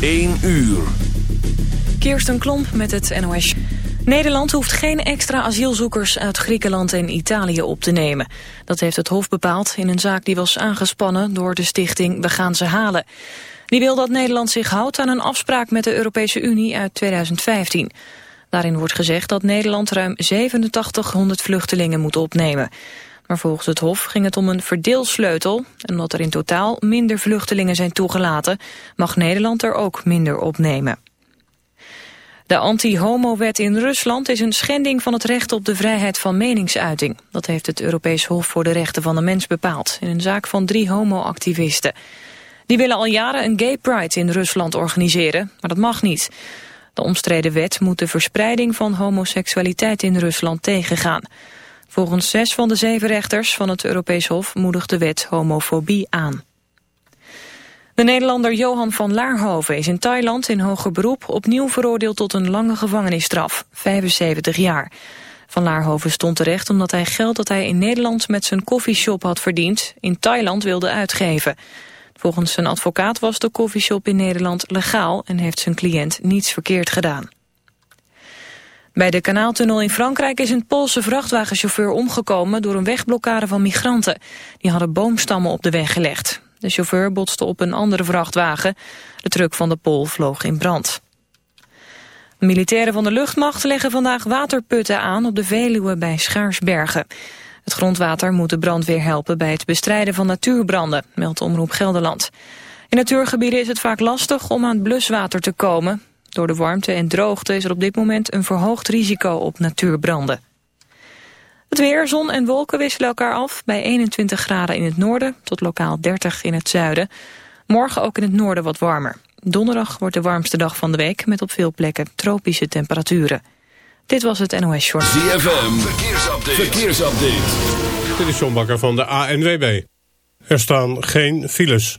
1 uur. Kirsten Klomp met het NOS. Nederland hoeft geen extra asielzoekers uit Griekenland en Italië op te nemen. Dat heeft het Hof bepaald in een zaak die was aangespannen door de stichting We gaan ze halen. Die wil dat Nederland zich houdt aan een afspraak met de Europese Unie uit 2015. Daarin wordt gezegd dat Nederland ruim 8700 vluchtelingen moet opnemen. Maar volgens het Hof ging het om een verdeelsleutel. En omdat er in totaal minder vluchtelingen zijn toegelaten... mag Nederland er ook minder opnemen. De anti-homo-wet in Rusland is een schending van het recht op de vrijheid van meningsuiting. Dat heeft het Europees Hof voor de Rechten van de Mens bepaald... in een zaak van drie homo-activisten. Die willen al jaren een gay pride in Rusland organiseren, maar dat mag niet. De omstreden wet moet de verspreiding van homoseksualiteit in Rusland tegengaan. Volgens zes van de zeven rechters van het Europees Hof moedigt de wet homofobie aan. De Nederlander Johan van Laarhoven is in Thailand in hoger beroep opnieuw veroordeeld tot een lange gevangenisstraf, 75 jaar. Van Laarhoven stond terecht omdat hij geld dat hij in Nederland met zijn koffieshop had verdiend, in Thailand wilde uitgeven. Volgens zijn advocaat was de koffieshop in Nederland legaal en heeft zijn cliënt niets verkeerd gedaan. Bij de kanaaltunnel in Frankrijk is een Poolse vrachtwagenchauffeur omgekomen door een wegblokkade van migranten. Die hadden boomstammen op de weg gelegd. De chauffeur botste op een andere vrachtwagen. De truck van de Pool vloog in brand. Militairen van de luchtmacht leggen vandaag waterputten aan op de Veluwe bij Schaarsbergen. Het grondwater moet de brandweer helpen bij het bestrijden van natuurbranden, meldt Omroep Gelderland. In natuurgebieden is het vaak lastig om aan bluswater te komen. Door de warmte en droogte is er op dit moment een verhoogd risico op natuurbranden. Het weer, zon en wolken wisselen elkaar af bij 21 graden in het noorden tot lokaal 30 in het zuiden. Morgen ook in het noorden wat warmer. Donderdag wordt de warmste dag van de week met op veel plekken tropische temperaturen. Dit was het NOS Short. ZFM, verkeersupdate. verkeersupdate. Dit is John Bakker van de ANWB. Er staan geen files.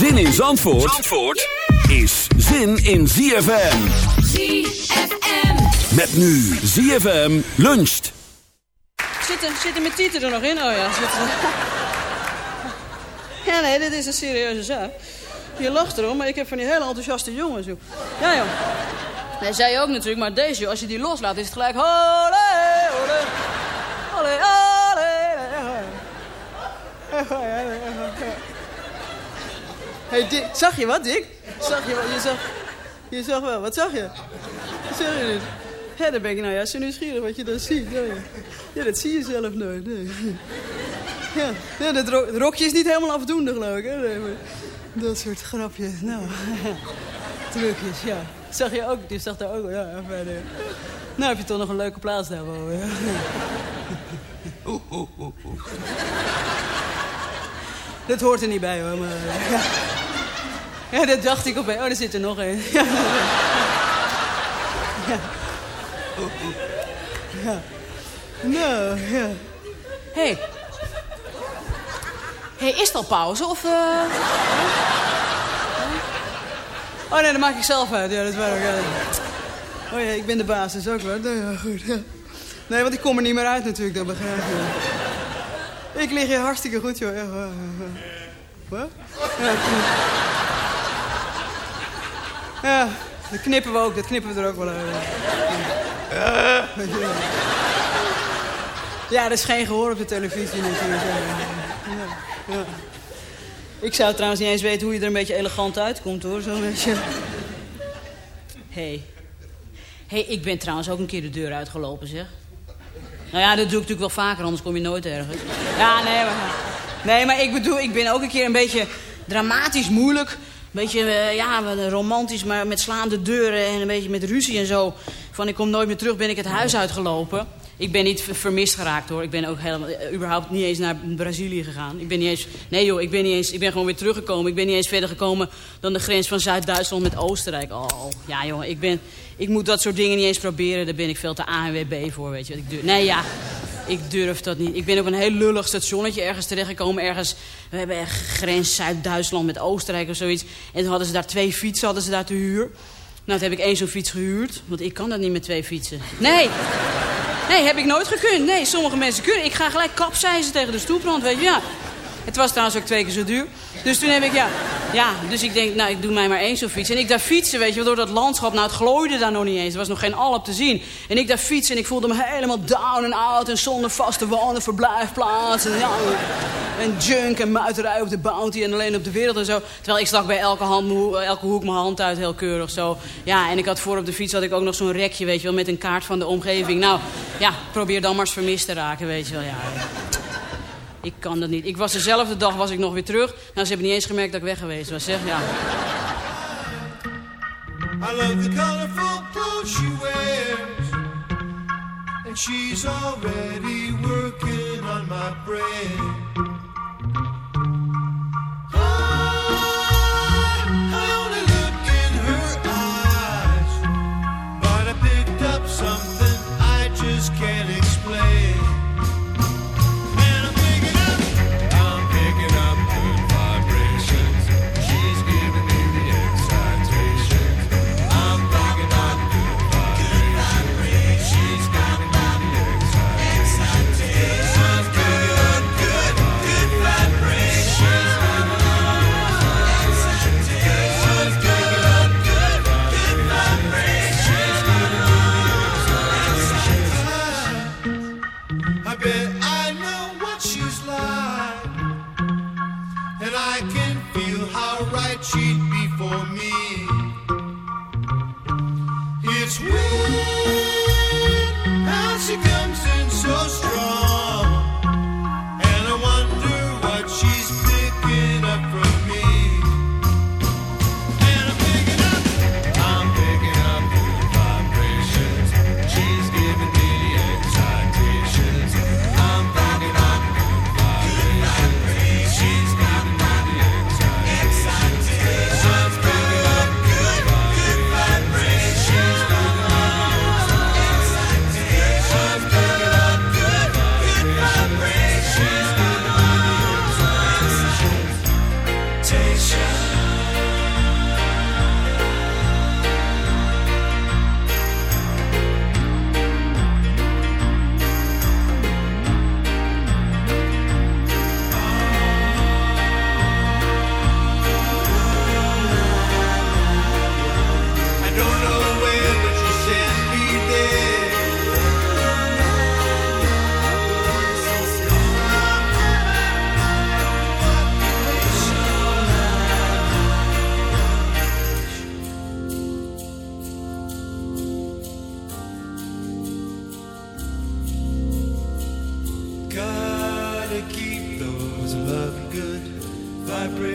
Zin in Zandvoort, Zandvoort is zin in ZFM. ZFM. Met nu ZFM luncht. Zitten, zitten mijn tieten er nog in? Oh ja, zitten. Ja, nee, dit is een serieuze zaak. Je lacht erom, maar ik heb van die hele enthousiaste jongens. joh. Ja, joh. Nee, zij ook natuurlijk, maar deze, joh, als je die loslaat, is het gelijk... Olé, olé, olé, olé. Hey, Dick, zag je wat, Dick? Zag je wat? Je zag, je zag wel, wat zag je? Wat je dus? Ja, dan ben ik nou juist zo nieuwsgierig wat je dan ziet. Ja, dat zie je zelf nooit. Nee. Ja, ja dat rokje is niet helemaal afdoende, geloof ik. Hè? Dat soort grapjes. Nou, trucjes, ja. Zag je ook, die zag daar ook. Ja, verder. Nou heb je toch nog een leuke plaats daar. Ja. Dat hoort er niet bij, hoor. Maar, ja. ja, dat dacht ik opeens. Oh, er zit er nog een. Ja. Ja. Nou, ja. Hé. Hey. hey, is het al pauze of... eh? Oh nee, dat maak ik zelf uit. Ja, dat waar. Oh ja, ik ben de baas, dat is ook wel. Nou ja, goed. Nee, want ik kom er niet meer uit natuurlijk, dat begrijp je. Ik lig hier hartstikke goed, joh. Echt, waar. Wat? Ja, dat knippen we ook, dat knippen we er ook wel uit. Ja, ja dat is geen gehoor op de televisie natuurlijk. Ik zou trouwens niet eens weten hoe je er een beetje elegant uitkomt, hoor. Zo'n beetje. Hé. Hé, hey, ik ben trouwens ook een keer de deur uitgelopen, zeg. Nou ja, dat doe ik natuurlijk wel vaker, anders kom je nooit ergens. Ja, nee, maar... Nee, maar ik bedoel, ik ben ook een keer een beetje dramatisch moeilijk. Een beetje, eh, ja, romantisch, maar met slaande deuren en een beetje met ruzie en zo. Van ik kom nooit meer terug, ben ik het huis uitgelopen. Ik ben niet ver- vermist geraakt hoor. Ik ben ook helemaal, eh, überhaupt niet eens naar Brazilië gegaan. Ik ben niet eens, nee joh, ik ben niet eens, ik ben gewoon weer teruggekomen. Ik ben niet eens verder gekomen dan de grens van Zuid-Duitsland met Oostenrijk. Oh, ja jongen, ik ben, ik moet dat soort dingen niet eens proberen. Daar ben ik veel te ANWB voor, weet je. Ik durf, nee ja, ik durf dat niet. Ik ben op een heel lullig stationnetje ergens terechtgekomen. Ergens, we hebben echt grens Zuid-Duitsland met Oostenrijk of zoiets. En toen hadden ze daar twee fietsen, hadden ze daar te huur. Nou, toen heb ik één zo'n fiets gehuurd. Want ik kan dat niet met twee fietsen. Nee, Nee, heb ik nooit gekund. Nee, sommige mensen kunnen. Ik ga gelijk kapseizen tegen de stoeprand, weet je. Ja. Het was trouwens ook twee keer zo duur. Dus toen heb ik, ja... Ja, dus ik denk, nou, ik doe mij maar één zo'n fiets. En ik daar fietsen, weet je, door dat landschap. Nou, het glooide daar nog niet eens. Er was nog geen alp te zien. En ik daar fietsen en ik voelde me helemaal down en out... en zonder vaste wonen, verblijfplaats. En, ja, junk en muiterij op de bounty en alleen op de wereld en zo. Terwijl ik stak bij elke, hand, elke hoek mijn hand uit, heel keurig zo. Ja, en ik had voor op de fiets had ik ook nog zo'n rekje, weet je wel... met een kaart van de omgeving. Nou, ja, probeer dan maar eens vermist te raken, weet je wel. Ja, ik kan dat niet. Ik was dezelfde dag was ik nog weer terug. Nou, ze hebben niet eens gemerkt dat ik weg geweest was, zeg. Ja. I love the colorful clothes she wears. And she's already working on my brain.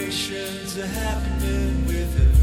Vibrations are happening with her.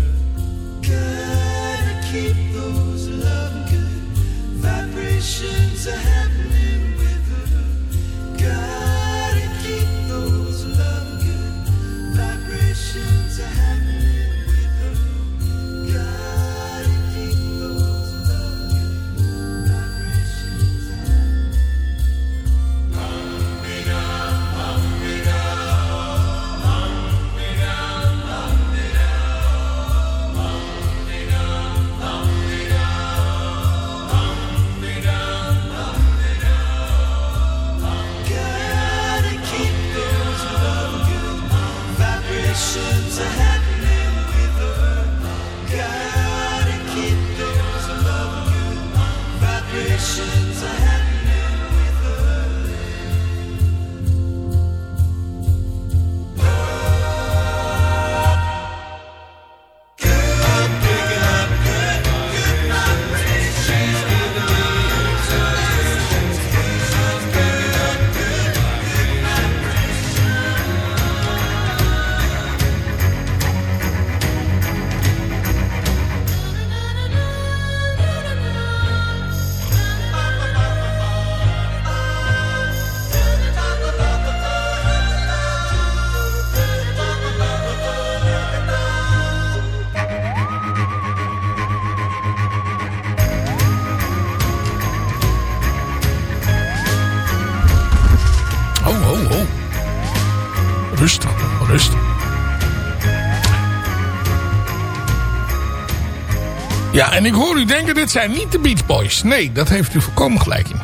Ja, en ik hoor u denken, dit zijn niet de Beach Boys. Nee, dat heeft u volkomen gelijk in.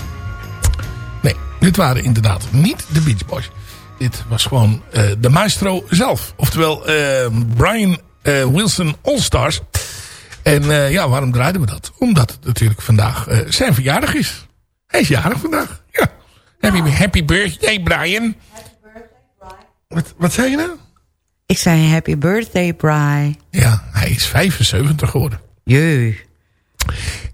Nee, dit waren inderdaad niet de Beach Boys. Dit was gewoon eh, de maestro zelf. Oftewel eh, Brian eh, Wilson All-Stars. En ja, waarom draaiden we dat? Omdat het natuurlijk vandaag zijn verjaardag is. Hij is jarig vandaag. Ja. Happy, happy birthday, Brian. Wat, wat zei je nou? Ik zei happy birthday, Bry. Ja, hij is 75 geworden. Jee.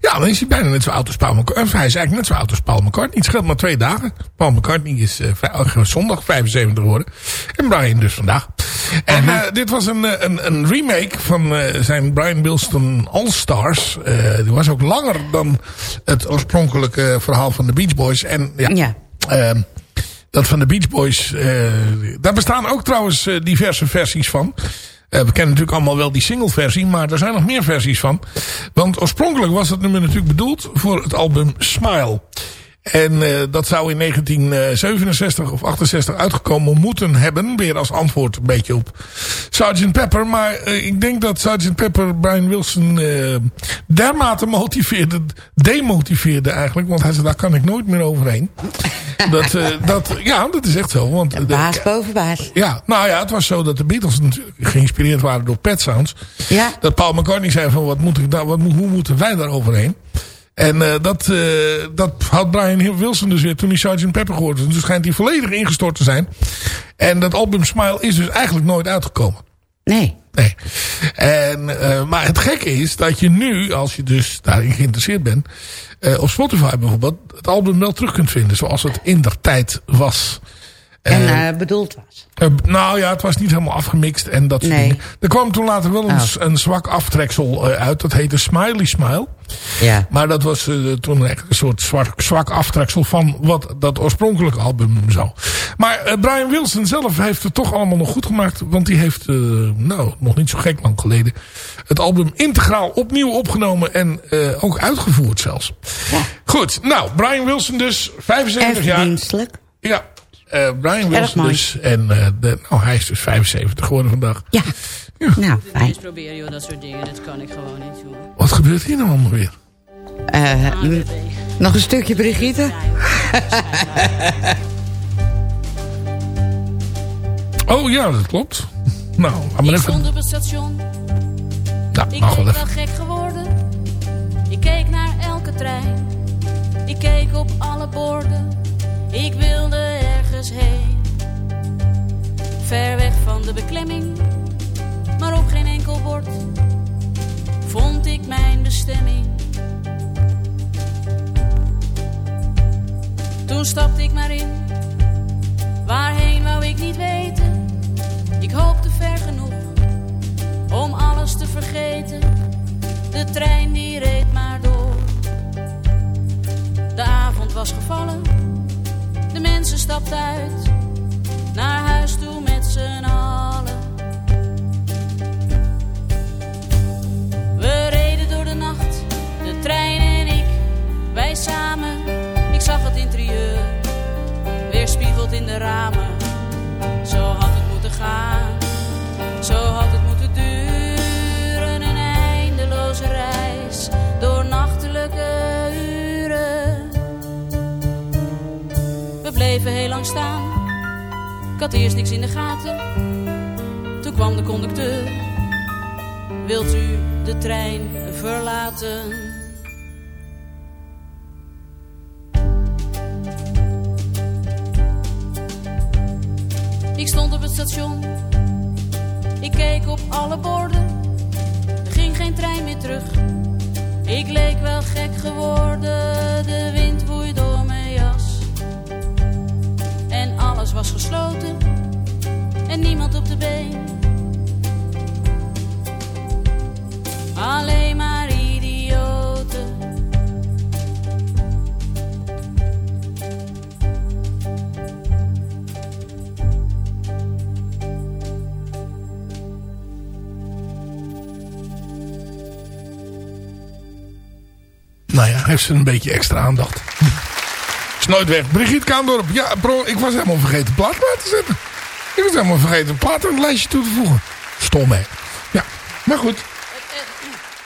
Ja, dan is hij bijna net zo oud als Paul McCartney. Hij is eigenlijk net zo oud als Paul McCartney. Het scheelt maar twee dagen. Paul McCartney is oh, zondag 75 geworden. En Brian dus vandaag. En eh, dit was een, eh, een, een remake van zijn Brian Wilson All Stars. Die was ook langer dan het oorspronkelijke verhaal van de Beach Boys. En ja, Ja. Ehm, dat van de Beach Boys. daar bestaan ook trouwens diverse versies van. Eh, we kennen natuurlijk allemaal wel die single versie. Maar er zijn nog meer versies van. Want oorspronkelijk was het nummer natuurlijk bedoeld voor het album Smile. En eh, dat zou in 1967 of 68 uitgekomen moeten hebben. Weer als antwoord een beetje op Sgt. Pepper. Maar eh, ik denk dat Sgt. Pepper Brian Wilson eh, dermate motiveerde, demotiveerde eigenlijk. Want hij zei, daar kan ik nooit meer overheen. dat, eh, dat, ja, dat is echt zo. Want de- Baas boven baas. ja, nou ja, het was zo dat de Beatles natuurlijk geïnspireerd waren door Pet Sounds. Ja. Dat Paul McCartney zei van, wat moet ik daar, wat, hoe moeten wij daar overheen? En eh, dat, eh, dat had Brian Wilson dus weer toen hij Sgt. Pepper gehoord had. Dus schijnt hij volledig ingestort te zijn. En dat album Smile is dus eigenlijk nooit uitgekomen. Nee. Nee. En, eh, maar het gekke is dat je nu, als je dus daarin geïnteresseerd bent... op Spotify bijvoorbeeld, het album wel terug kunt vinden zoals het in der tijd was. En eh, bedoeld was. eh, nou ja, het was niet helemaal afgemixt en dat soort Nee. dingen. Er kwam toen later wel een, Oh. een zwak aftreksel eh, uit. Dat heette Smiley Smile. Ja. Maar dat was toen echt een soort zwak, zwak aftreksel van wat dat oorspronkelijke album zou. Maar Brian Wilson zelf heeft het toch allemaal nog goed gemaakt. Want die heeft, nou, nog niet zo gek lang geleden... het album integraal opnieuw opgenomen en ook uitgevoerd zelfs. Goed, nou, Brian Wilson dus, 75 Erg jaar. dienstelijk. Ja, eh, Brian Wilson dus. En eh, de, nou, hij is dus 75 geworden vandaag. Ja. Nou, fijn. Eens proberen, joh, dat soort dingen. Dat kan ik gewoon niet, joh. Wat gebeurt hier nou allemaal weer? Eh, m- nog een stukje Brigitte? Oh ja, dat klopt. Nou, laat maar Ik even. stond op het station. Nou, Ik mag gek geworden. Ik keek naar elke trein. Ik keek op alle borden. Ik wilde heen. Ver weg van de beklemming. Maar op geen enkel bord. Vond ik mijn bestemming. Toen stapte ik maar in. Waarheen wou ik niet weten. Ik hoopte ver genoeg om alles te vergeten. De trein die reed maar door. De avond was gevallen, de mensen stapten uit. Naar huis toe met z'n allen. We reden door de nacht, de trein en ik, wij samen. Ik zag het interieur, weerspiegeld in de ramen. Had eerst niks in de gaten. Toen kwam de conducteur. Wilt u de trein verlaten? Ik stond op het station. Ik keek op alle borden. Er ging geen trein meer terug. Ik leek wel gek geworden. De was gesloten. En niemand op de been. Alleen maar idioten. Nou ja, heeft ze een beetje extra aandacht. Is nooit weg. Brigitte Kaandorp. Ja, bro, ik was helemaal vergeten plaat bij te zetten. Ik was helemaal vergeten een plaat aan het lijstje toe te voegen. Stom, hè? Ja, maar goed.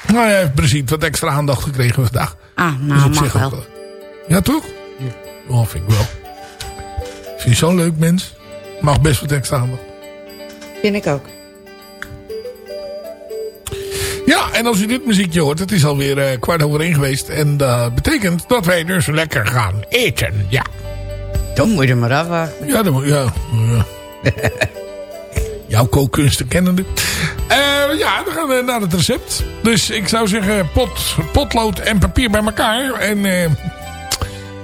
Nou ja, heeft Brigitte wat extra aandacht gekregen vandaag. Ah, Dus nou, op mag zich ook wel. Ja, toch? Ja. Oh, vind ik wel. Vind je zo'n leuk mens? Mag best wat extra aandacht. Vind ik ook. En als u dit muziekje hoort, het is alweer eh, kwart over één geweest. En dat betekent dat wij dus lekker gaan eten. Ja. Dan moet je er maar afwachten. Ja, dan moet ja. ja. Jouw kookkunsten kennende. Eh ja, dan gaan we naar het recept. Dus ik zou zeggen pot, potlood en papier bij elkaar. En, eh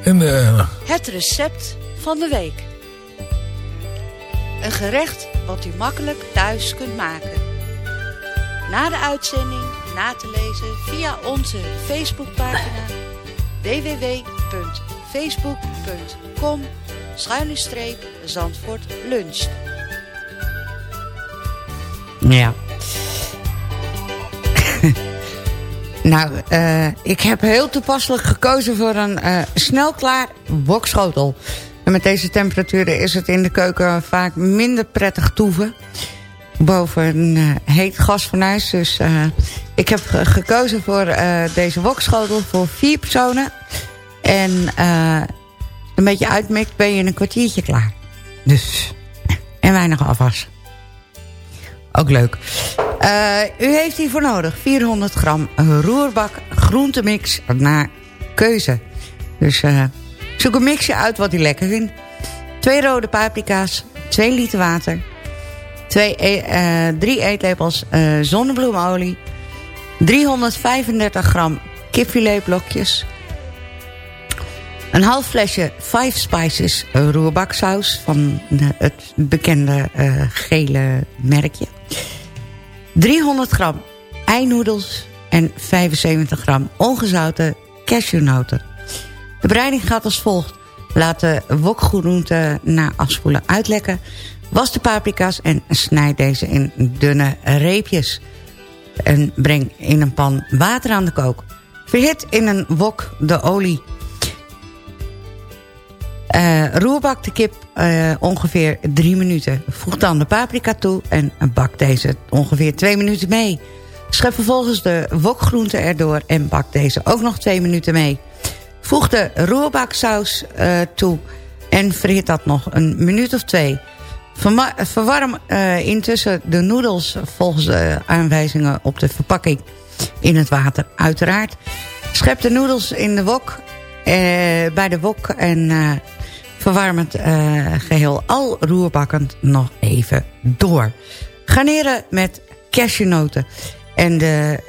en eh, Het recept van de week. Een gerecht wat u makkelijk thuis kunt maken. Na de uitzending na te lezen via onze Facebookpagina www.facebook.com Zandvoort luncht. Ja. nou, eh, ik heb heel toepasselijk gekozen voor een eh snelklaar wokschotel. En met deze temperaturen is het in de keuken vaak minder prettig toeven. Boven een eh, heet gasfornuis. Dus eh, ik heb ge- gekozen voor eh, deze wokschotel voor vier personen. En een beetje uitmikt ben je in een kwartiertje klaar. Dus, en weinig afwas. Ook leuk. U heeft hiervoor nodig 400 gram roerbak groentemix naar keuze. Dus zoek een mixje uit wat u lekker vindt. Twee rode paprika's, 2 liter water, twee, e- eh, drie eetlepels eh, zonnebloemolie, 335 gram kipfiletblokjes, een half flesje Five Spices roerbaksaus van eh, het bekende gele merkje. 300 gram einoedels en 75 gram ongezouten cashewnoten. De bereiding gaat als volgt. Laat de wokgroenten na afspoelen uitlekken. Was de paprika's en snijd deze in dunne reepjes. En breng in een pan water aan de kook. Verhit in een wok de olie. Eh, roerbak de kip eh, ongeveer 3 minuten. Voeg dan de paprika toe en bak deze ongeveer 2 minuten mee. Schep vervolgens de wokgroenten erdoor en bak deze ook nog 2 minuten mee. Voeg de roerbaksaus eh, toe en verhit dat nog een minuut of twee. Verwarm eh, intussen de noedels volgens de aanwijzingen op de verpakking in het water uiteraard. Schep de noedels in de wok, eh, bij de wok en eh, verwarm het eh, geheel al roerbakkend nog even door. Garneren met cashewnoten. En de,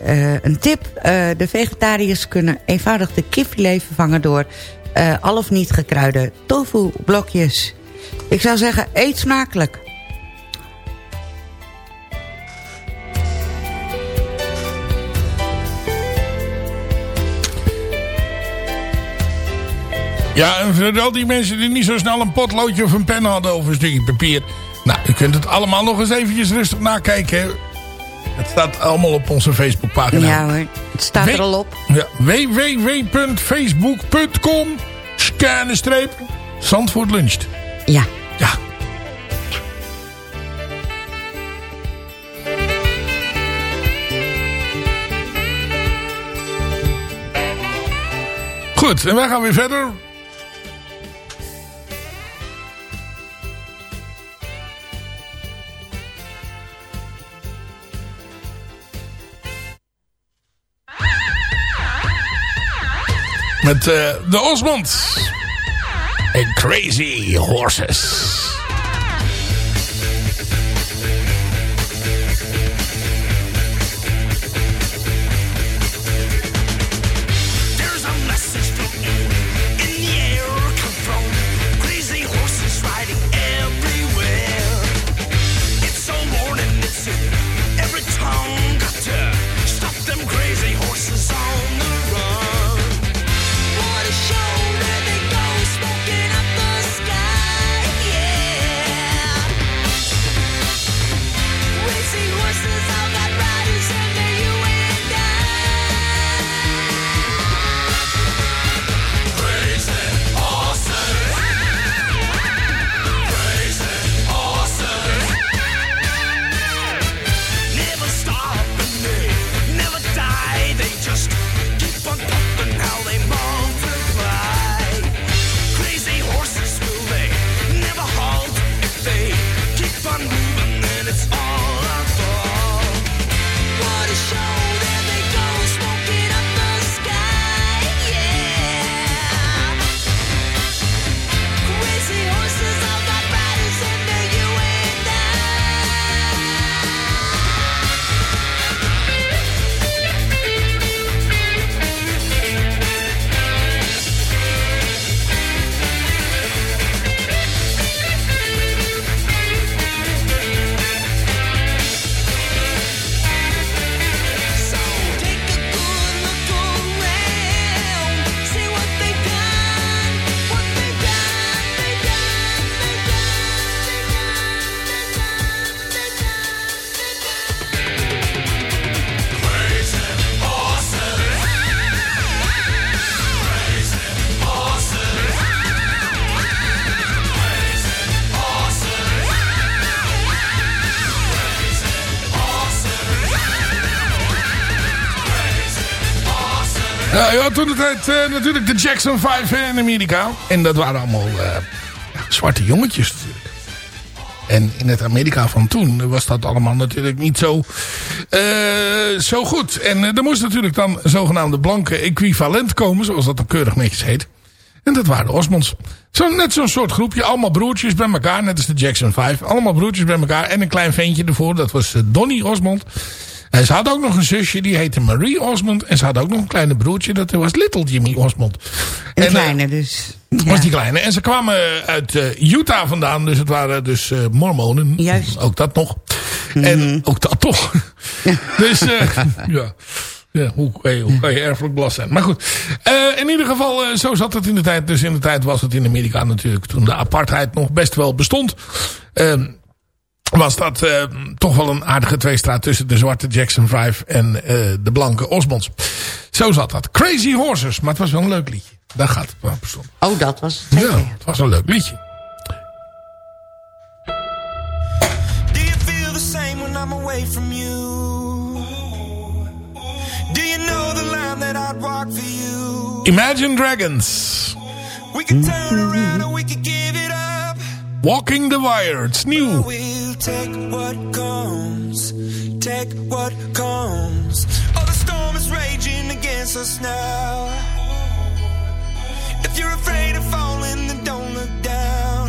een tip, de vegetariërs kunnen eenvoudig de kipfilet vervangen door al of niet gekruide tofu blokjes. Ik zou zeggen, eet smakelijk. Ja, en voor al die mensen die niet zo snel een potloodje of een pen hadden of een stukje papier. Nou, u kunt het allemaal nog eens eventjes rustig nakijken. Het staat allemaal op onze Facebookpagina. Ja hoor, het staat er al op. Ja, www.facebook.com Scanne streep Zandvoort luncht. Ja. Ja. Goed, en wij gaan weer verder. Met uh, de Osmond. En Crazy Horses. Ja, je had toen tijd eh, natuurlijk de Jackson 5 in Amerika. En dat waren allemaal eh, ja, zwarte jongetjes natuurlijk. En in het Amerika van toen was dat allemaal natuurlijk niet zo, eh, zo goed. En eh, er moest natuurlijk dan zogenaamde blanke equivalent komen, zoals dat dan keurig netjes heet. En dat waren de Osmonds. Zo, net zo'n soort groepje, allemaal broertjes bij elkaar, net als de Jackson 5. Allemaal broertjes bij elkaar en een klein ventje ervoor, dat was eh, Donny Osmond. En ze had ook nog een zusje, die heette Marie Osmond. En ze had ook nog een kleine broertje, dat was Little Jimmy Osmond. Een En, eh, kleine dus. was die kleine. En ze kwamen uit eh, Utah vandaan. Dus het waren dus eh, mormonen. Juist. Ook dat nog. En ook dat toch. dus eh, ja. Ja, hoe, kan je, hoe kan je erfelijk belast zijn? Maar goed, eh, in ieder geval, eh, zo zat het in de tijd. Dus in de tijd was het in Amerika natuurlijk, toen de apartheid nog best wel bestond. Ehm, was dat eh, toch wel een aardige tweestraat tussen de zwarte Jackson 5 en eh, de blanke Osmonds. Zo zat dat. Crazy Horses, maar het was wel een leuk liedje. Daar gaat het wel om. Oh, dat was het. Ja, het was een leuk liedje. Do you feel the same when I'm away from you? Do you know the line that I'd walk for you? Imagine Dragons. We could turn around Walking the Wire. It's nieuw. We'll take what comes, take what comes. Oh, the storm is raging against us now. If you're afraid of falling, then don't look down.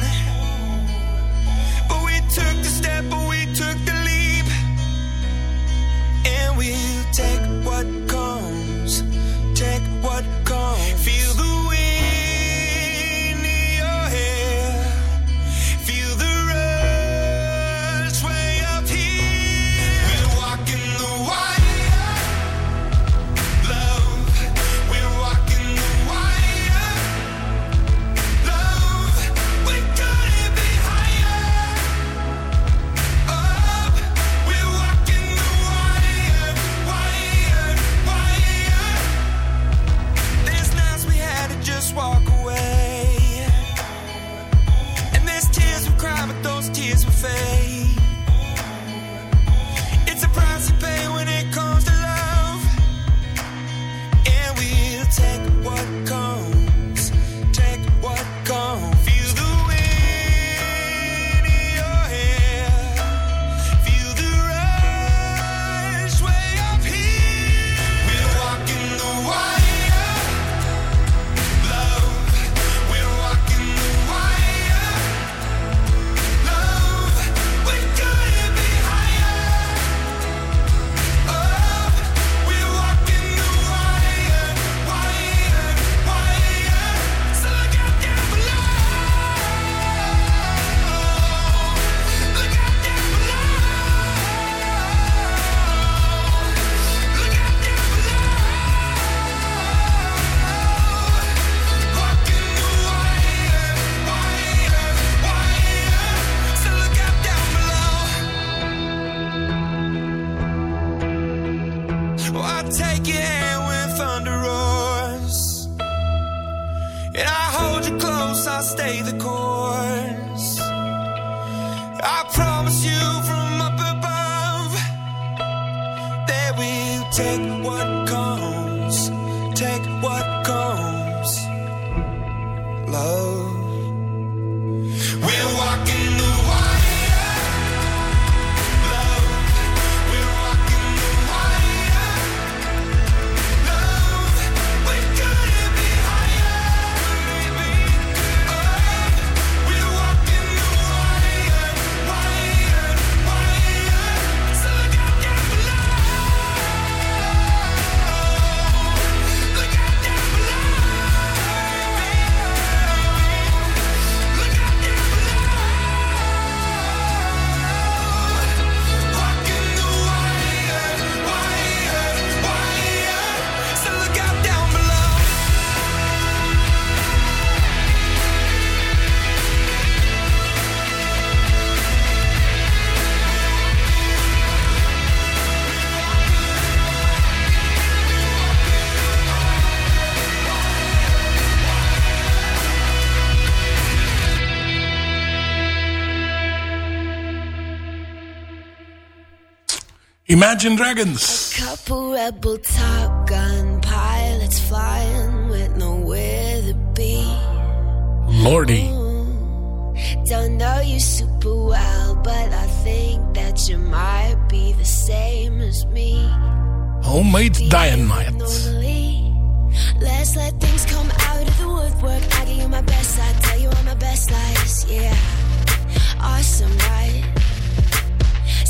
But we took the step, but we took the leap. And we'll take what comes, take what comes. Feel the take what comes. Imagine Dragons. A couple rebel top gun pilots flying with nowhere to be. Lordy. Don't know you super well, but I think that you might be the same as me. Homemade dynamite. Let's let things come out of the woodwork. I give you my best, I tell you all my best lies. Yeah, awesome, right?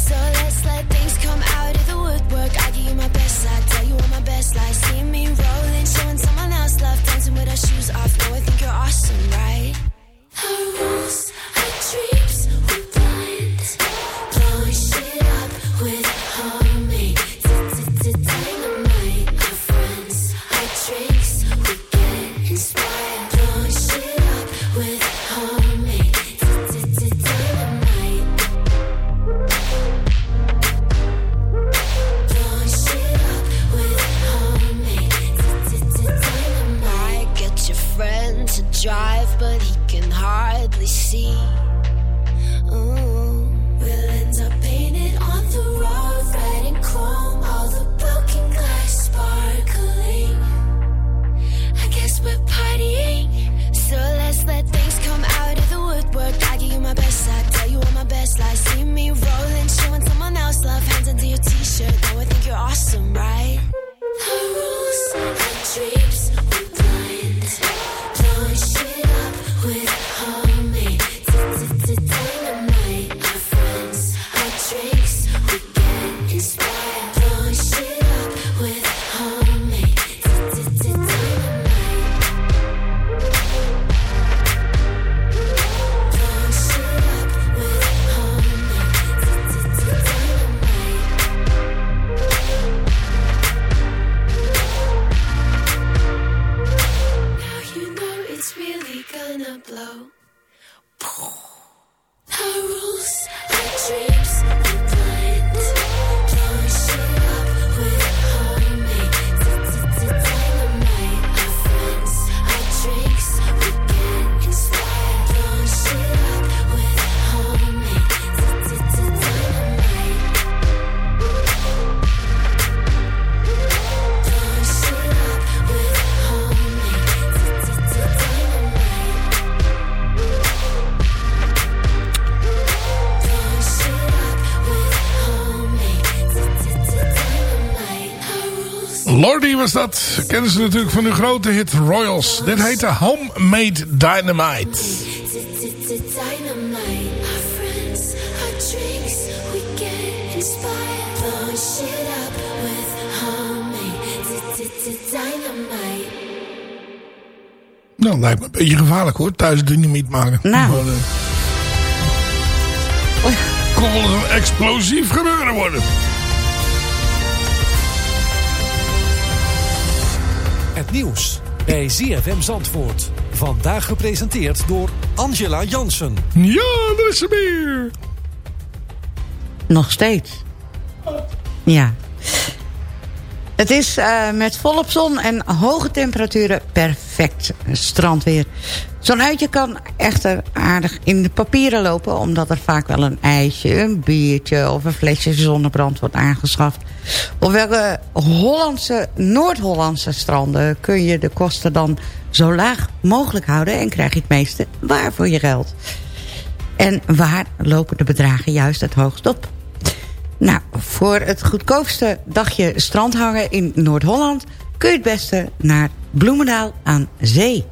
So let's let things come out of the woodwork. I give you my best side, tell you all my best lies. See me rolling, showing someone else love, dancing with our shoes off. No, I think you're awesome was dat. Kennen ze natuurlijk van hun grote hit Royals. Dit heette Homemade Dynamite. Nou, lijkt me een beetje gevaarlijk hoor. Thuis dynamiet maken. Nou. Kon eh, wel een explosief gebeuren worden. het nieuws bij ZFM Zandvoort. Vandaag gepresenteerd door Angela Jansen. Ja, dat is weer. Nog steeds. Ja. Het is eh, met volop zon en hoge temperaturen perfect strandweer. Zo'n uitje kan echter aardig in de papieren lopen... omdat er vaak wel een ijsje, een biertje of een flesje zonnebrand wordt aangeschaft... Op welke Hollandse, Noord-Hollandse stranden kun je de kosten dan zo laag mogelijk houden... en krijg je het meeste waar voor je geld. En waar lopen de bedragen juist het hoogst op? Nou, voor het goedkoopste dagje strandhangen in Noord-Holland... kun je het beste naar Bloemendaal aan zee.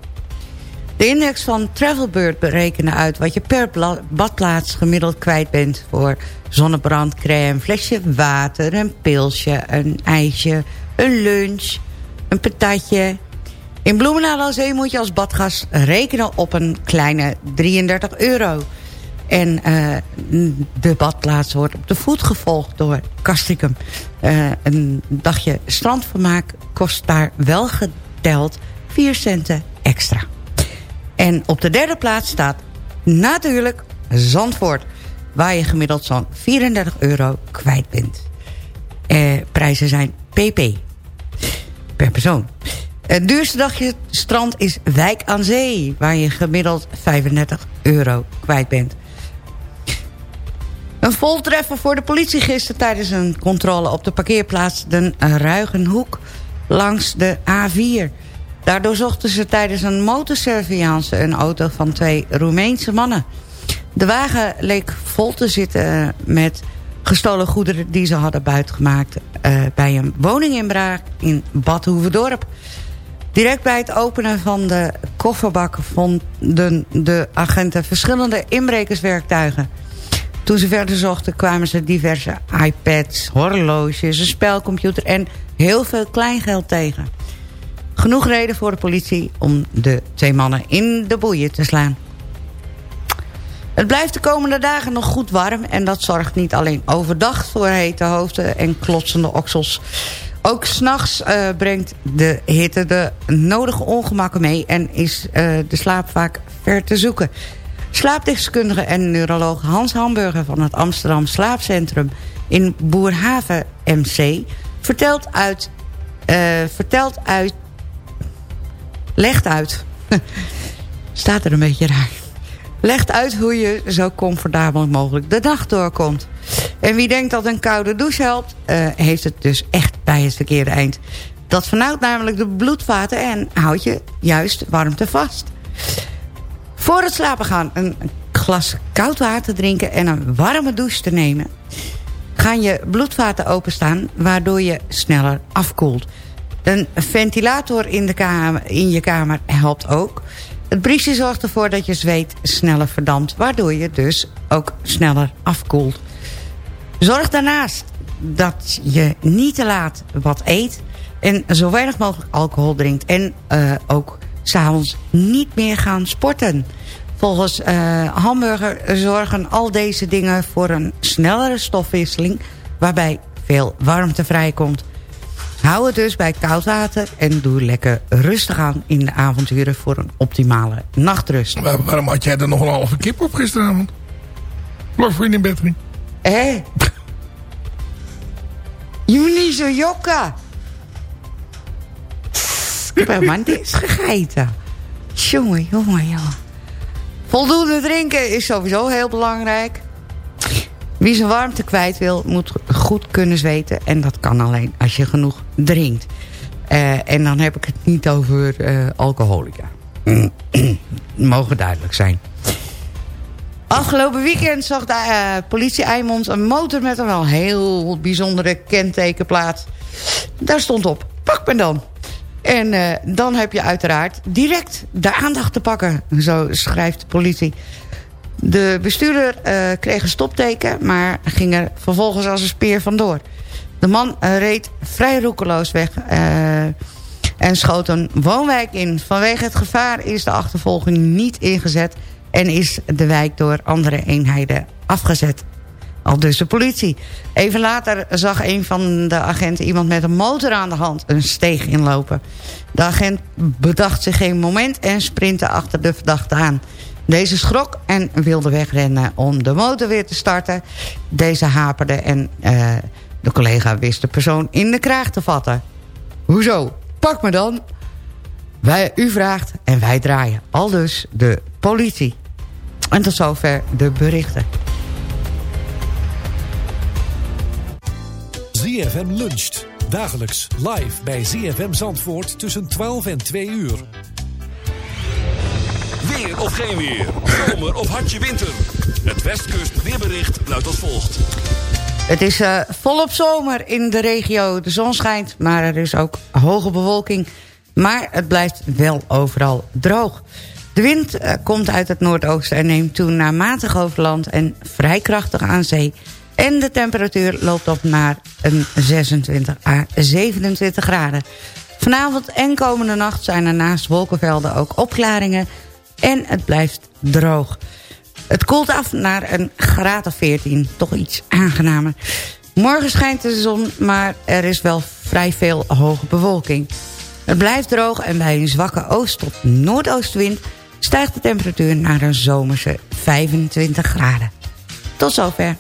De index van Travelbird berekende uit wat je per badplaats gemiddeld kwijt bent... voor zonnebrandcrème, flesje water, een pilsje, een ijsje, een lunch, een patatje. In Bloemendaal aan zee moet je als badgast rekenen op een kleine 33 euro... En eh, de badplaats wordt op de voet gevolgd door Castricum. Eh, een dagje strandvermaak kost daar wel geteld 4 centen extra. En op de derde plaats staat natuurlijk Zandvoort. Waar je gemiddeld zo'n 34 euro kwijt bent. Eh, prijzen zijn pp. Per persoon. Het duurste dagje strand is Wijk aan Zee. Waar je gemiddeld 35 euro kwijt bent. Een voltreffer voor de politie gisteren tijdens een controle op de parkeerplaats Den Ruigenhoek langs de A4. Daardoor zochten ze tijdens een motorsurveillance een auto van twee Roemeense mannen. De wagen leek vol te zitten met gestolen goederen die ze hadden buitgemaakt uh, bij een woninginbraak in Bad Hoeverdorp. Direct bij het openen van de kofferbak vonden de agenten verschillende inbrekerswerktuigen. Toen ze verder zochten kwamen ze diverse iPads, horloges, een spelcomputer en heel veel kleingeld tegen. Genoeg reden voor de politie om de twee mannen in de boeien te slaan. Het blijft de komende dagen nog goed warm... en dat zorgt niet alleen overdag voor hete hoofden en klotsende oksels. Ook s'nachts uh, brengt de hitte de nodige ongemakken mee... en is uh, de slaap vaak ver te zoeken. Slaapdeskundige en neuroloog Hans Hamburger van het Amsterdam Slaapcentrum in Boerhaven MC vertelt uit, uh, vertelt uit, legt uit, staat er een beetje raar, legt uit hoe je zo comfortabel mogelijk de dag doorkomt. En wie denkt dat een koude douche helpt, uh, heeft het dus echt bij het verkeerde eind. Dat vernauwt namelijk de bloedvaten en houdt je juist warmte vast. Voor het slapen gaan een glas koud water drinken en een warme douche te nemen... gaan je bloedvaten openstaan, waardoor je sneller afkoelt. Een ventilator in, de kamer, in je kamer helpt ook. Het briesje zorgt ervoor dat je zweet sneller verdampt... waardoor je dus ook sneller afkoelt. Zorg daarnaast dat je niet te laat wat eet... en zo weinig mogelijk alcohol drinkt. En uh, ook s'avonds niet meer gaan sporten. Volgens uh, Hamburger zorgen al deze dingen voor een snellere stofwisseling... waarbij veel warmte vrijkomt. Hou het dus bij koud water en doe lekker rustig aan in de avonturen... voor een optimale nachtrust. Waar, waarom had jij er nog een halve kip op gisteravond? Vlog voor je in bed ging. Hé? Je moet niet zo jokken. Ik heb helemaal niks gegeten. Jongen, jongen, jongen. Voldoende drinken is sowieso heel belangrijk. Wie zijn warmte kwijt wil, moet goed kunnen zweten. En dat kan alleen als je genoeg drinkt. Uh, en dan heb ik het niet over uh, alcoholica. Mogen duidelijk zijn. Afgelopen weekend zag de uh, politie Eimond een motor met een wel heel bijzondere kentekenplaat. Daar stond op, pak me dan. En dan heb je uiteraard direct de aandacht te pakken. Zo schrijft de politie. De bestuurder uh, kreeg een stopteken, maar ging er vervolgens als een speer vandoor. De man uh, reed vrij roekeloos weg en schoot een woonwijk in. Vanwege het gevaar is de achtervolging niet ingezet... en is de wijk door andere eenheden afgezet. Al dus de politie. Even later zag een van de agenten iemand met een motor aan de hand een steeg inlopen. De agent bedacht zich geen moment en sprintte achter de verdachte aan. Deze schrok en wilde wegrennen om de motor weer te starten. Deze haperde en uh, de collega wist de persoon in de kraag te vatten. Hoezo? Pak me dan. Wij, u vraagt en wij draaien. Al dus de politie. En tot zover de berichten. ZFM luncht. Dagelijks live bij ZFM Zandvoort tussen 12 en 2 uur. Weer of geen weer. Zomer of hartje winter. Het Westkust weerbericht luidt als volgt. Het is eh, volop zomer in de regio. De zon schijnt, maar er is ook hoge bewolking. Maar het blijft wel overal droog. De wind eh, komt uit het noordoosten en neemt toe naar matig over land... en vrij krachtig aan zee. En de temperatuur loopt op naar een 26 à 27 graden. Vanavond en komende nacht zijn er naast wolkenvelden ook opklaringen... en het blijft droog. Het koelt af naar een graad of 14, toch iets aangenamer. Morgen schijnt de zon, maar er is wel vrij veel hoge bewolking. Het blijft droog en bij een zwakke oost- tot noordoostwind... stijgt de temperatuur naar een zomerse 25 graden. Tot zover.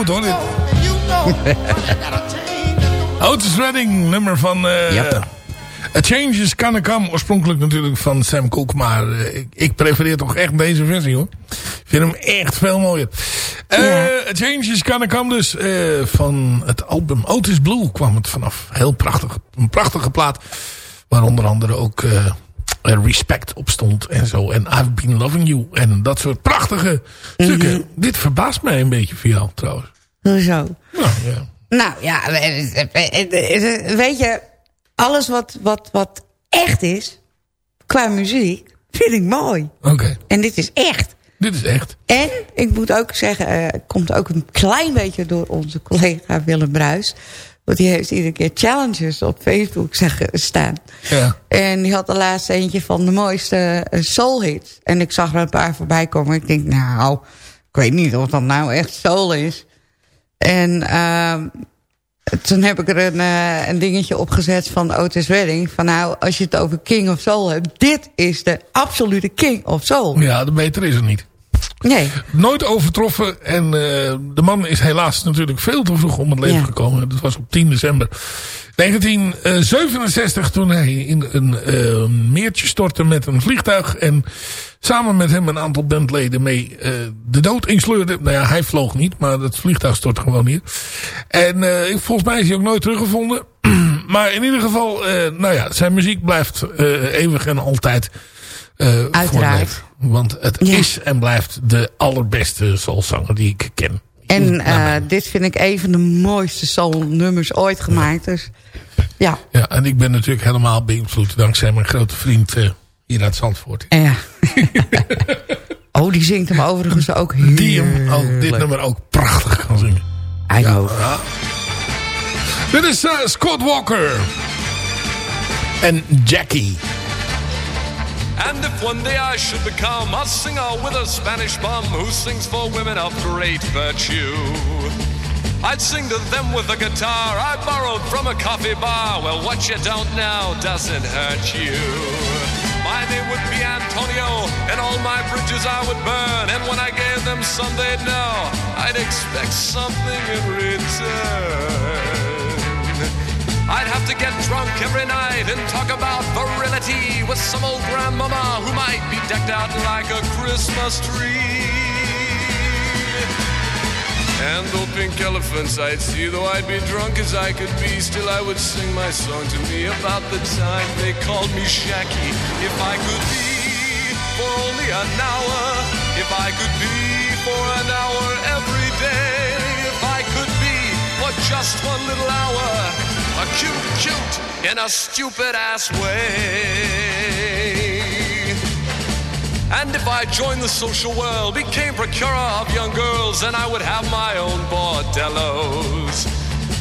Goed hoor. Dit. Otis Redding, nummer van... eh A Change is Gonna Come. Oorspronkelijk natuurlijk van Sam Cooke. Maar eh, ik, ik prefereer toch echt deze versie hoor. Ik vind hem echt veel mooier. Eh, A Change is Gonna Come dus. eh, van het album Otis Blue kwam het vanaf. Heel prachtig. Een prachtige plaat. Waar onder andere ook Respect op stond en zo. En I've Been Loving You. En dat soort prachtige stukken. Dit verbaast mij een beetje voor jou trouwens. Hoezo? Nou ja. Nou ja, weet je, alles wat, wat, wat echt is, qua muziek, vind ik mooi. Oké. En dit is echt. Dit is echt. En ik moet ook zeggen, het komt ook een klein beetje door onze collega Willem Bruis. Want die heeft iedere keer challenges op Facebook zeggen, staan. Ja. En die had de laatste eentje van de mooiste eh, soul hits. En ik zag er een paar voorbij komen. Ik denk, nou, ik weet niet of dat nou echt soul is. En ehm, toen heb ik er een, eh, een dingetje opgezet van Otis Redding. Van nou, als je het over King of Soul hebt. Dit is de absolute King of Soul. Ja, de beter is het niet. Nee. Nooit overtroffen. En eh, de man is helaas natuurlijk veel te vroeg om het leven Ja. gekomen. Dat was op 10 december 1967 toen hij in een eh, meertje stortte met een vliegtuig. En samen met hem een aantal bandleden mee eh, de dood insleurde. Nou ja, hij vloog niet, maar het vliegtuig stortte gewoon neer. En volgens mij is hij ook nooit teruggevonden. maar in ieder geval, nou ja, zijn muziek blijft eeuwig en altijd eh Uiteraard. Want het is en blijft de allerbeste soulzanger die ik ken. En eh, dit vind ik een van de mooiste soul nummers ooit gemaakt. Dus ja. Ja, en ik ben natuurlijk helemaal beïnvloed dankzij mijn grote vriend eh, hier uit Zandvoort. Ja. oh, die zingt hem overigens ook heel Die hem ook dit nummer ook prachtig kan zingen. I know. Ja. Dit is Scott Walker. En Jackie. And if one day I should become a singer with a Spanish bum who sings for women of great virtue, I'd sing to them with a guitar I borrowed from a coffee bar. Well, what you don't know doesn't hurt you. My name would be Antonio, and all my bridges I would burn. And when I gave them some, they'd know I'd expect something in return. I'd have to get drunk every night and talk about virility with some old grandmama who might be decked out like a Christmas tree. And though pink elephants I'd see, though I'd be drunk as I could be, still I would sing my song to me about the time they called me Shacky. If I could be for only an hour, if I could be for an hour every day, if I could be for just one little hour, a cute, cute in a stupid ass way. And if I joined the social world, became procurer of young girls, then I would have my own bordellos.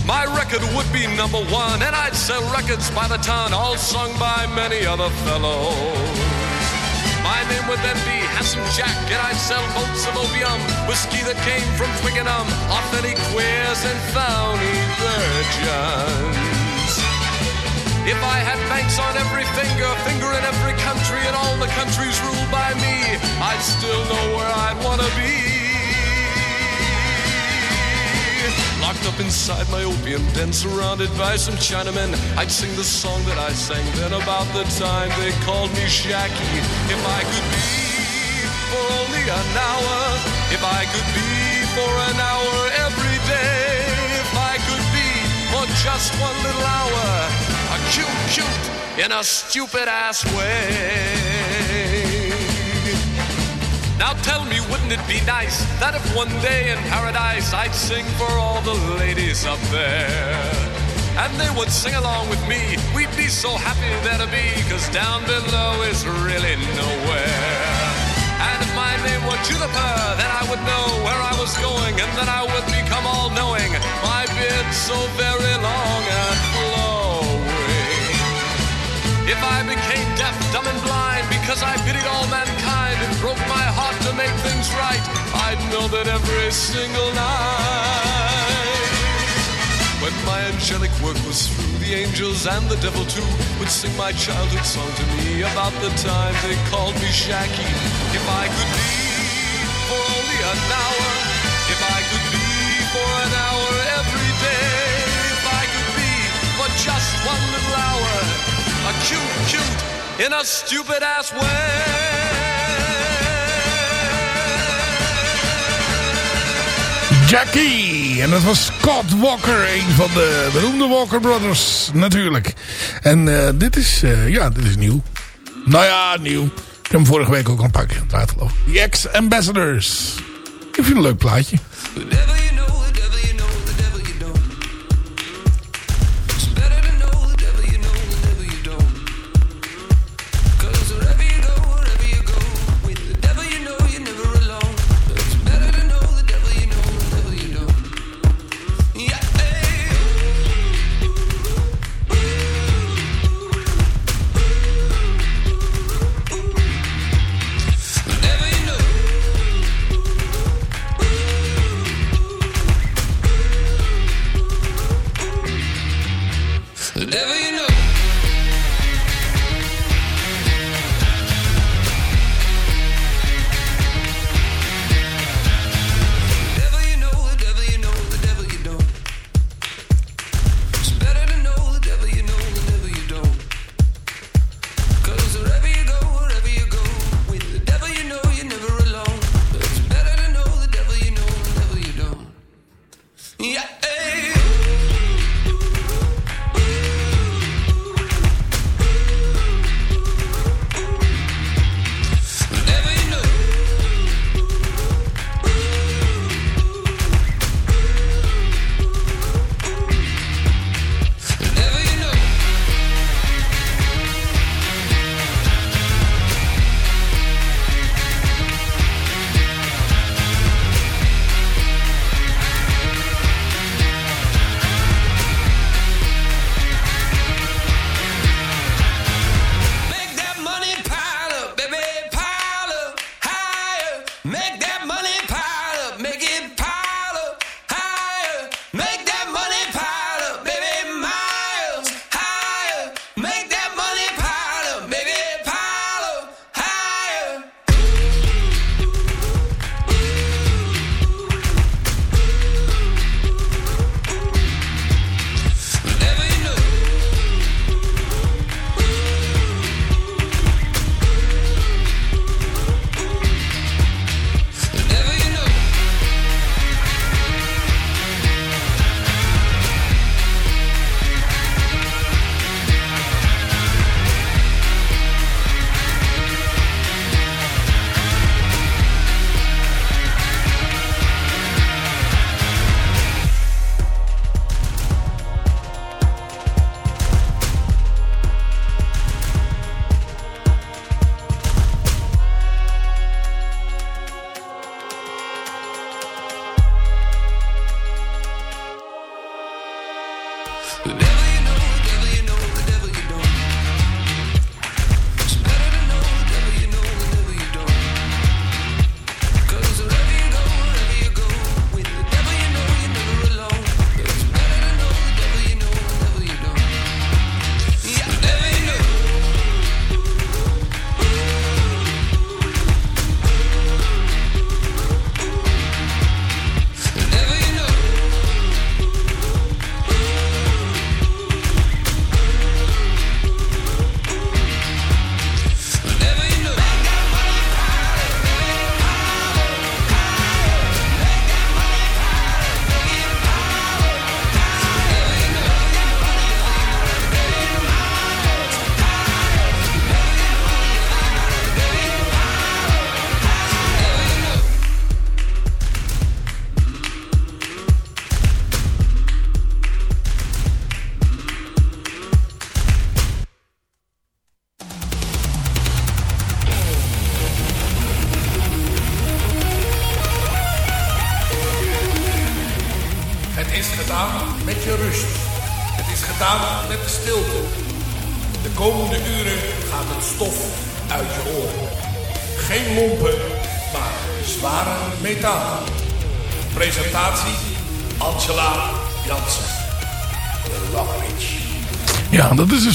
My record would be number one, and I'd sell records by the ton, all sung by many other fellows. My name would then be Handsome Jack, and I'd sell boats of opium, whiskey that came from Twickenham, authentic queers and phony virgins. If I had banks on every finger, finger in every country, and all the countries ruled by me, I'd still know where I'd want to be. Locked up inside my opium den, surrounded by some Chinamen, I'd sing the song that I sang then about the time they called me Shacky. If I could be for only an hour, if I could be for an hour every day, if I could be for just one little hour, cute, cute in a stupid ass way. Now tell me, wouldn't it be nice that if one day in paradise I'd sing for all the ladies up there? and they would sing along with me. We'd be so happy there to be, cause down below is really nowhere. And if my name were Juniper, then I would know where I was going, and then I would become all knowing. My beard so very long. If I became deaf, dumb, and blind because I pitied all mankind and broke my heart to make things right, I'd know that every single night. When my angelic work was through, the angels and the devil too would sing my childhood song to me about the time they called me Shaggy. If I could be for only an hour, if I could be for an hour every day, if I could be for just one little hour, cute, cute in a stupid ass way. Jackie. En dat was Scott Walker, een van de beroemde Walker Brothers, natuurlijk. En eh, dit is, eh, ja, dit is nieuw. Nou ja, nieuw. Ik heb hem vorige week ook al een paar keer gedraaid, geloof ik. The Ex-Ambassadors. Ik vind het een leuk plaatje.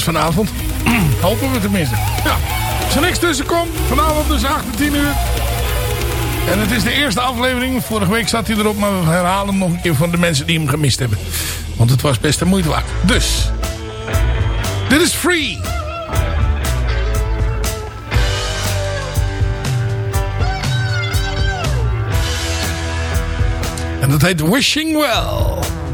Vanavond. Hopen we tenminste. Ja. Als er niks tussen komt, vanavond dus 8 en 10 uur. En het is de eerste aflevering. Vorige week zat hij erop, maar we herhalen hem nog een keer voor de mensen die hem gemist hebben. Want het was best een moeite waard. Dus, dit is Free. En dat heet Wishing Well.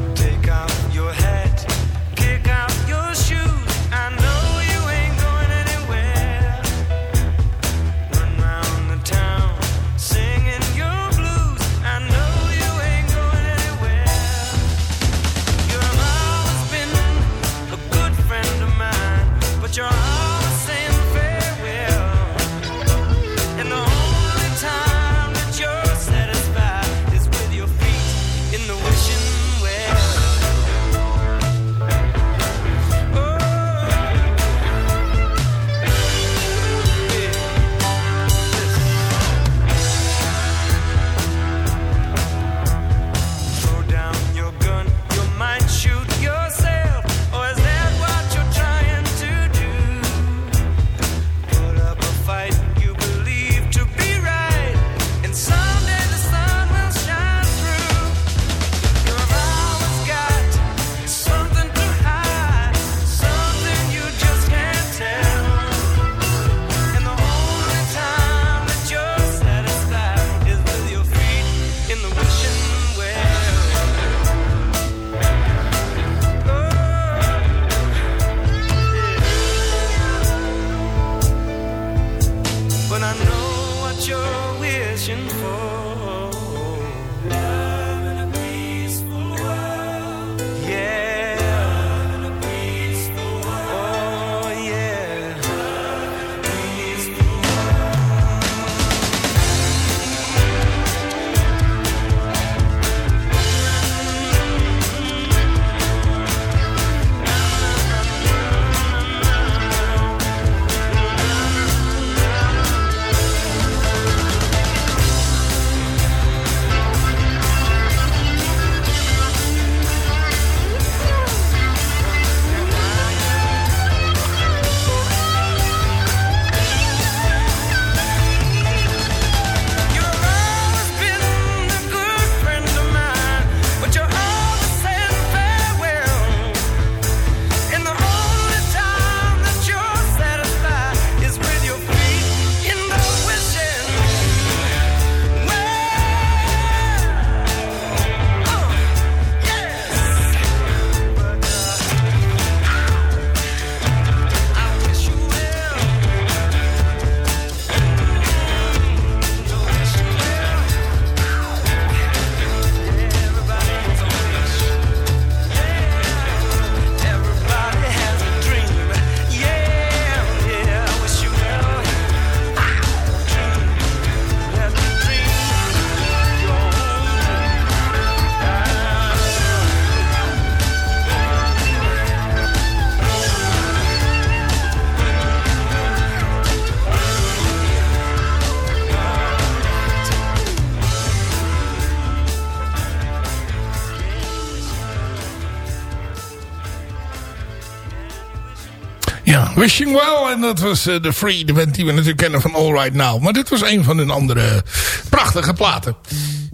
Wishing Well. En dat was eh, de Free, de band die we natuurlijk kennen van All Right Now. Maar dit was een van hun andere prachtige platen.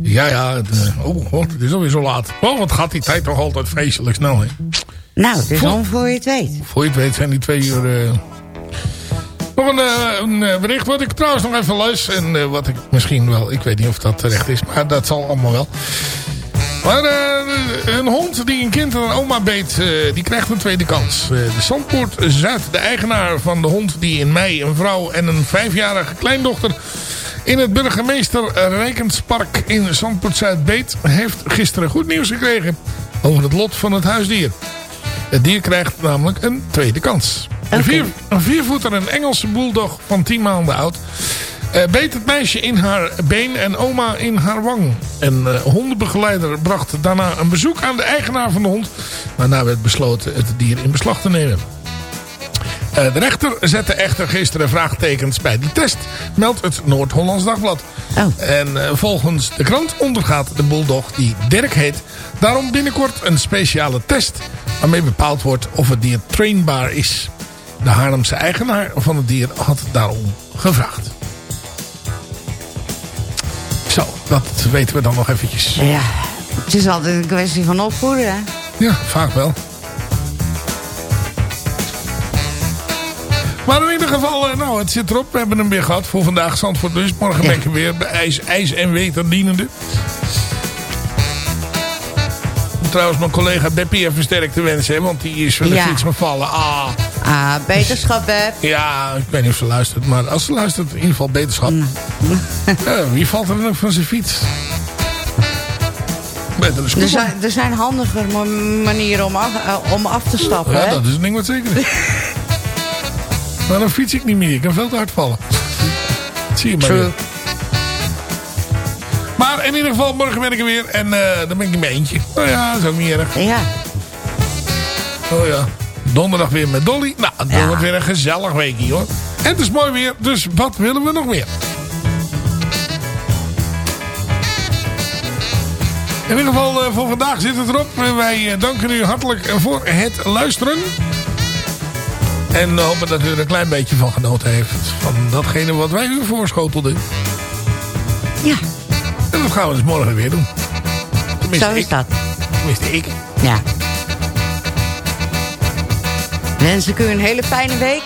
Ja, ja. Het, eh, oh, oh, het is alweer zo laat. Oh, wat gaat die tijd toch altijd vreselijk snel, hè? Nou, het is Voor- voor je het weet. Voor je het weet zijn die twee uur... eh, Nog een, eh, een eh, bericht wat ik trouwens nog even luister. En eh, wat ik misschien wel... Ik weet niet of dat terecht is, maar dat zal allemaal wel. Maar eh, een hond die een kind en een oma beet, eh, die krijgt een tweede kans. Eh, de Zandpoort Zuid, de eigenaar van de hond die in mei een vrouw en een vijfjarige kleindochter in het burgemeester Rijkenspark in Zandpoort Zuid beet, heeft gisteren goed nieuws gekregen over het lot van het huisdier. Het dier krijgt namelijk een tweede kans. Een, vier, een viervoeter, een Engelse bulldog van 10 maanden oud... Eh, beet het meisje in haar been en oma in haar wang. Een eh, hondenbegeleider bracht daarna een bezoek aan de eigenaar van de hond. Waarna werd besloten het dier in beslag te nemen. Eh, de rechter zette echter gisteren vraagtekens bij die test, meldt het Noord-Hollands Dagblad. En eh, volgens de krant ondergaat de bulldog die Dirk heet... daarom binnenkort een speciale test... waarmee bepaald wordt of het dier trainbaar is. De Haarlemse eigenaar van het dier had daarom gevraagd. Dat weten we dan nog eventjes. Ja, het is altijd een kwestie van opvoeden, hè? Ja, vaak wel. Maar in ieder geval, eh, nou, het zit erop. We hebben hem weer gehad voor vandaag. Zandvoort dus. Morgen ben ik er weer bij ijs, ijs en weter dienende. Trouwens, mijn collega Beppie even sterk te wensen. Hè, want die is van de Ja. fiets gevallen. Ah. Ah, beterschap, hè? Ja, ik weet niet of ze luistert. Maar als ze luistert, in ieder geval beterschap. Ja, wie valt er nog van zijn fiets? Er zijn, er zijn handiger ma- manieren om af, eh, om af te stappen, Ja, hè? dat is een ding wat zeker is. maar dan fiets ik niet meer. Ik kan veel te hard vallen. Dat zie je maar True. Maar in ieder geval, morgen ben ik er weer. En eh, dan ben ik in mijn eentje. Nou ja, dat is ook niet erg. Ja. Oh ja. Donderdag weer met Dolly. Nou, het Ja. wordt weer een gezellig weekje hoor. En het is mooi weer, dus wat willen we nog meer? In ieder geval, eh, voor vandaag zit het erop. Wij eh, danken u hartelijk voor het luisteren. En hopen dat u er een klein beetje van genoten heeft. Van datgene wat wij u voorschotelden. Ja. En dat gaan we dus morgen weer doen. Tenminste, Zo is ik. dat. Tenminste, ik. Ja. Wens ik u een hele fijne week.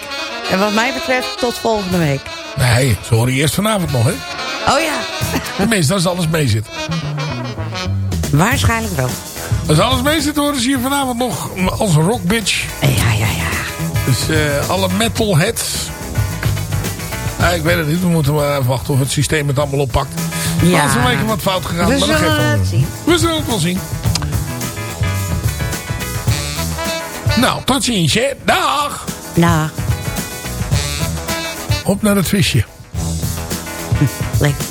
En wat mij betreft, tot volgende week. Nee, ze horen eerst vanavond nog, hè? Oh ja. Tenminste, als alles mee zit. Waarschijnlijk wel. Als alles mee zit, horen ze hier vanavond nog als rock bitch. Ja, ja, ja. Dus eh, alle metalheads. Ja, ik weet het niet. We moeten maar even wachten of het systeem het allemaal oppakt. Ja. Ja. is een week wat fout gegaan. We maar dat geeft het zien. We zullen het wel zien. Nou, tot ziens, hè. Dag. Nou, Op naar het visje. lekker.